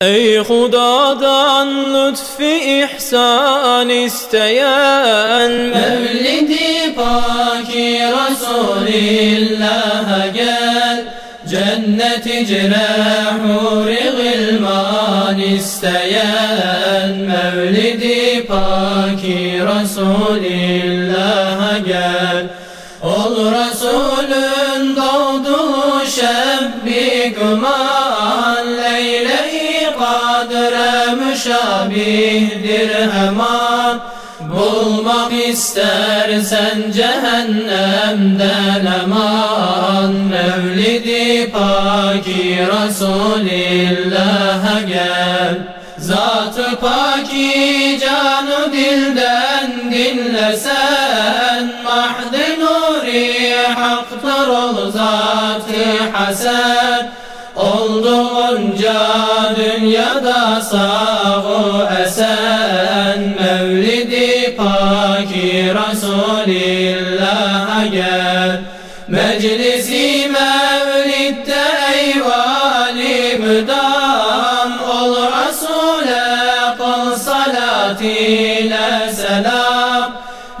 Ey Hudadan lütfi ihsan isteyen Mevlidi paki Resulillah'a gel. Cennet icre huri gılman isteyen Mevlidi paki Resulillah'a gel. Ol Resulün doğduğu şebbi güman müşabihdir hemen Bulmak istersen cehennemden eman Mevlidi paki Resulillah'a gel. Zat-ı paki canı dilden dinlesen. Mahd-i nuri haktır ol zat-ı hasen Olduğunca dünyada sağ esen paki Resulillah'a gel. Meclisi mevlidde eyvali müdam Ol Resul'e kıl salat ile selam.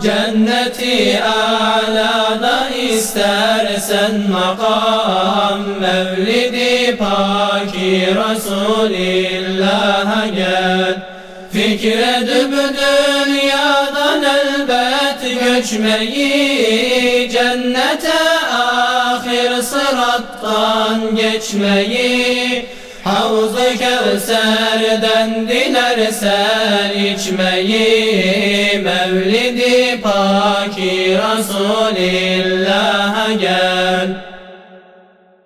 Cenneti alada istersen makam Mevlidi paki Resulillah'a gel. Fikredip dünyadan elbet göçmeyi Cennete ahir sırattan geçmeyi Havz-ı Kevser'den dilersen içmeyi Mevlidi paki Resulillah'a gel